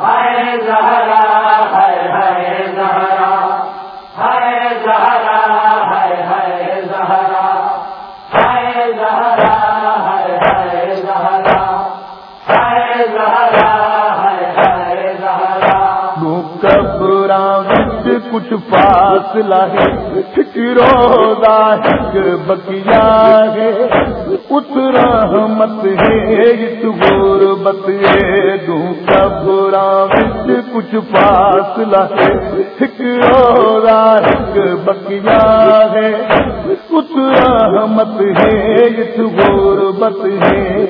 ہائے زہرا، ہائے ہائے زہرا ہائے زہرا، ہائے ہائے زہرا ہائے زہرا، ہائے ہائے زہرا ہائے زہرا، ہائے ہائے زہرا۔ قبرا بچ کچھ فاصلہ ہے روزہ ایک بکیا ہے۔ اس رحمت ہے، اس غربت ہے دوں قبرا بچ کچھ فاصلہ ہے۔ روزہ ایک بکیا ہے۔ اس رحمت ہے اس غربت ہے۔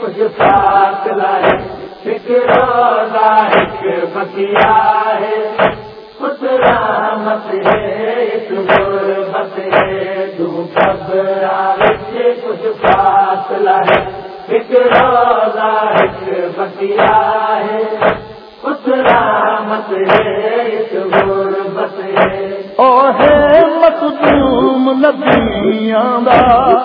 کچھ فاصلہ ہے۔ ایک ایک بکیا ہے۔ اس رحمت ہے اس غربت ہے۔ کچھ فاصلہ ہے۔ ایک روزہ ایک بکیا ہے۔ اس رحمت ہے اس غربت ہے۔ او ہے مخدوم نبیاں دا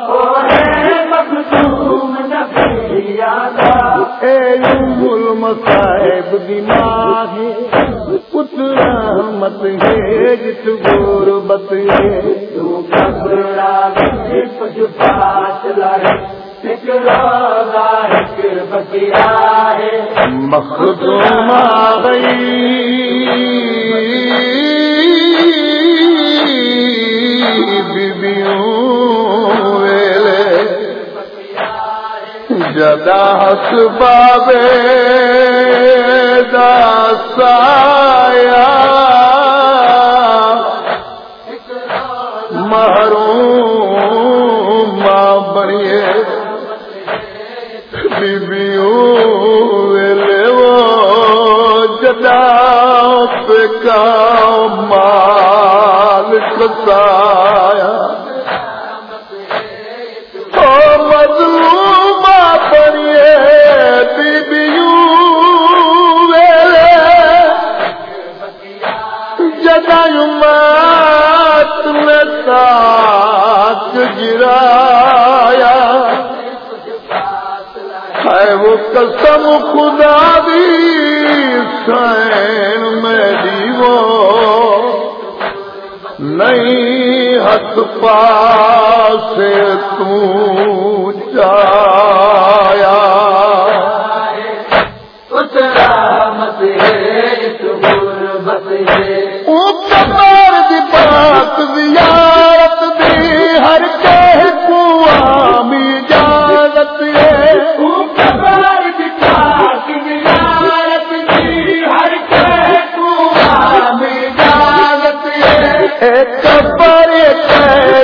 او ہے مخدوم نبیاں دا اے ام المصائب دی اس رحمت ہے جس غربت ہے۔ تو قبرا بچ کچھ مخدوم جدا ہس بابے داسایا گرایا۔ ہے وہ قسم خدا دی سین میری وہ نہیں ہت پاس تو جایا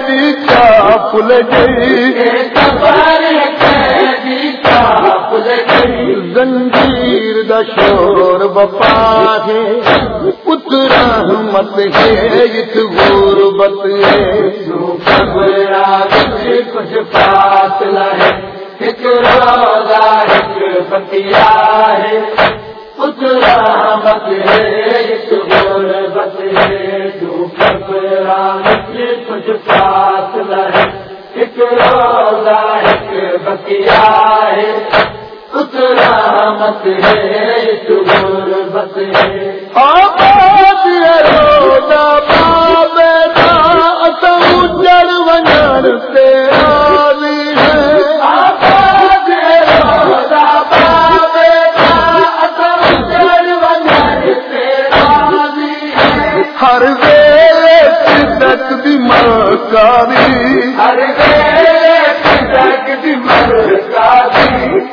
قیدی کا پل گئی۔ زنجیر دا شور بپا ہے۔ اس رحمت ہے اس غربت ہے۔ کچھ فاصلہ ہے، ایک روزہ ایک بکیا ہے۔ اس ہے ایک ہے کچھ فاصلہ ہے ایک روزہ، ایک بکیا ہے۔ ہے ہے۔ روزہ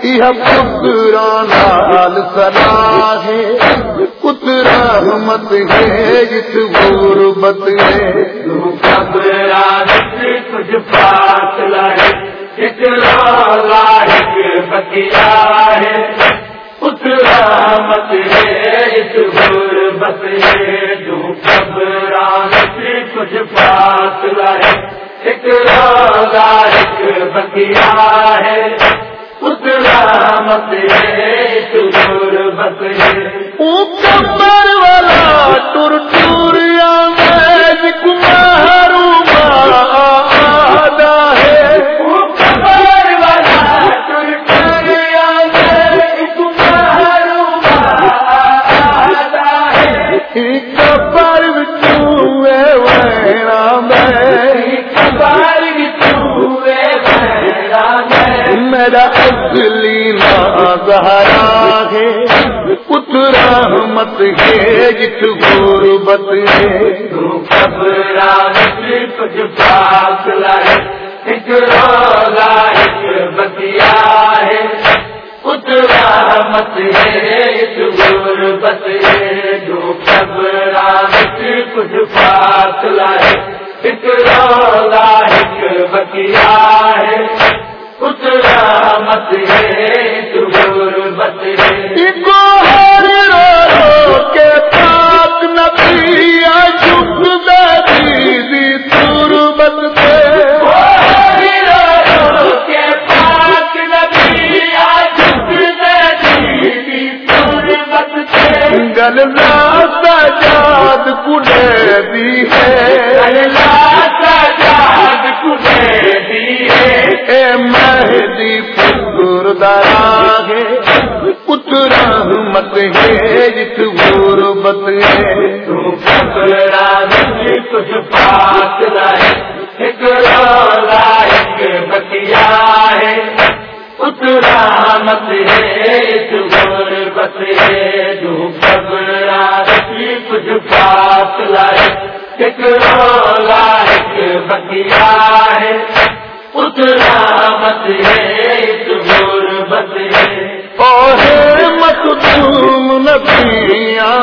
یہ پترانا لال سنا ہے۔ پتر رحمت ہے اس غربت ہے۔ کچھ روزہ ایک بکیا ہے۔ اس رحمت ہے اس غربت ہے۔ جو قبرا سے مجھ پاس ہے۔ ایک روزہ، ایک بکیا ہے۔ اس رحمت ہے اس غربت ہے۔ اوپر والا ٹور ٹوریا تسلیمہ ہے۔ اترا مت ہے جت غربت ہے۔ کچھ فاصلہ ایک رولا ایک بتیا ہے۔ اترا مت ہے اس غربت ہے۔ جو گھبراہٹ کچھ فاصلہ ہے۔ ایک رولا ایک بتیا ہے۔ اترا مت ہے تو غربت ہے۔ کچھ پاس لائے ایک بتیا ہے اترا مت ہے ہے جو گھبرا کچھ پاس لائے ایک رولا بتیا ہے اترا مت ہے اس ہے نبیاں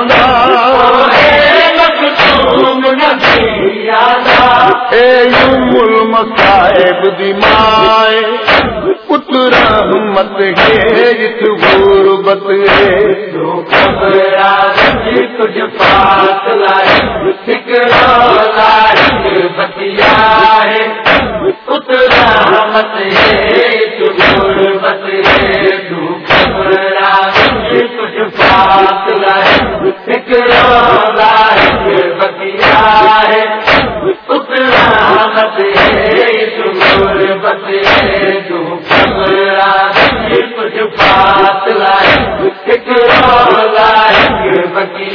اے یم المصائب دمائے مائے اترا مت ہے جس غربت ہے۔ پتر پاس لائے بتیا ہے اترا مت بچی